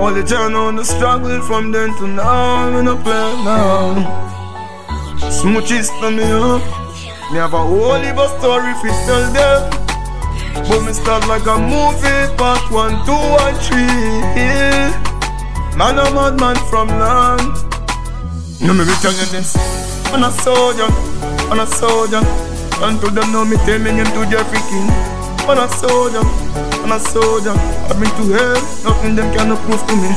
All the journey on the struggle from then to now, I'm in a plan now. Smoochies to me up. Me have a whole heap of story if it tell them. But me start like a movie, part one, two, and three. Man, a madman from land. No, me be tell you this. I'm a soldier, I'm a soldier. And to them know me tell me name to Jeffrey King. I'm a soldier, I'm a soldier. I've been to hell, nothing them can prove to me.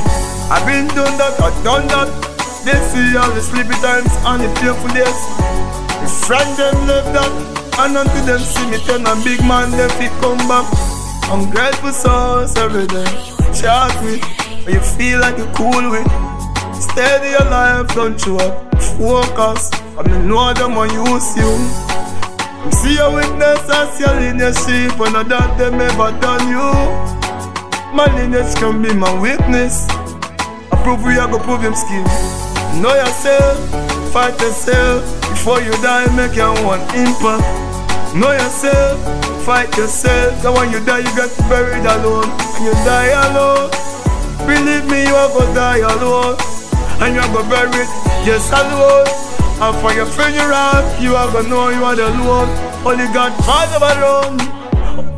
I've been done that, I've done that. They see all the sleepy times and the painful days. The friend them left that, and until them see me turn a big man, them fit come back. I'm grateful souls every day. Chat but you feel like you're cool with. Steady your life, don't you up. Focus, I mean, know them when use you. See your witness as your lineage sheep, and that them ever done you. My lineage can be my witness. I prove we are go prove him skill. Know yourself, fight yourself. Before you die, make your one impact. Know yourself, fight yourself. Cause when you die, you get buried alone. And you die alone. Believe me, you are gonna die alone. And you are gonna bury it, yes, alone. And for your funeral, you are gonna know you are the alone. Only God, Father alone.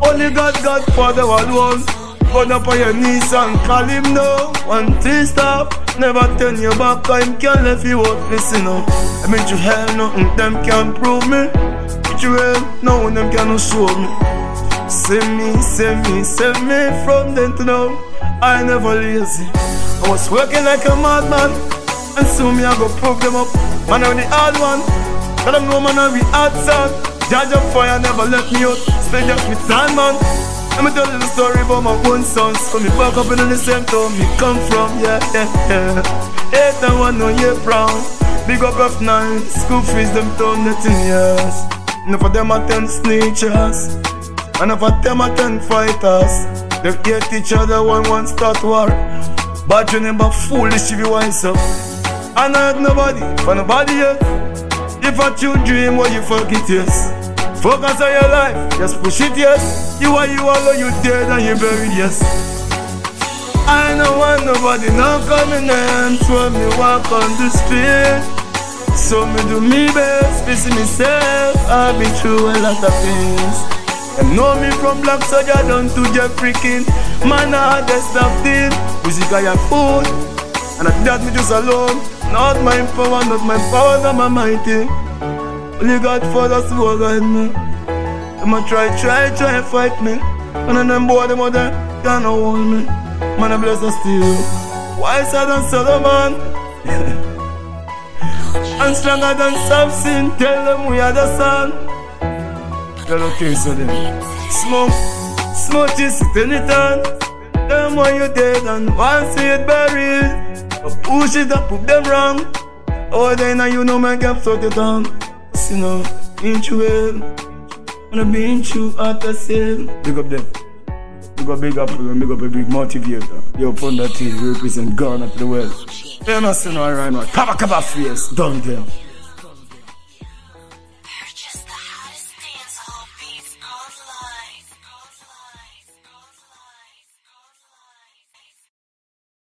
Only God, God, Father alone. Go up on your knees and call him now. One thing stop, never turn your back, cause him can't left you out. Listen up, I mean to hell, nothing them can prove me. But you hell, no one them can show me. Save me, save me, save me from then to now. I never lazy. I was working like a madman, and soon me I go prove them up. Man, I'm the hard one. Tell them no man, I be hard son. Judge of fire never let me out. Stay just with time, man. Let me tell you the story about my own sons. From me back up in the same town me come from, yeah, yeah, yeah. Eight and one, no year brown. Big up F9, school fees, them turn nothing years. Enough of them are ten snitches. Enough of them are ten fighters. They hate each other when one start war. But you never foolish if you wise up. And I had nobody, for nobody else. If I you dream, what you forget, yes. Focus on your life, just push it, yes. You are you alone, you dead and you buried, yes. I don't want nobody now coming in when me walk on the street. So me do me best, facing myself. I've been through a lot of things. Them know me from Black Soldier down to Jeffrey King. Man, I had the stuff thing. Music I have food, and I did that me just alone. Not my power, not my power, not my mighty. Only God Father to guide me. Them a try, try, try and fight me. And then them boy, them other can't hold me. Man, I bless us still. Wiser than Solomon. and stronger than Samson. Tell them we are the son. Tell okay, so them. Smoke, smoke is in it on. Them when you dead and once it buried. But push it up, put them wrong. Oh, then now you know my gap, so get on. You know, into it. well? Wanna be into you at the same. Big up them. Big up big up big up a big motivator. Yo, Punda team, represent Ghana to the world. They're not saying all right now. Kaba kaba fierce. Done them. Purchase the hottest dance hall beats.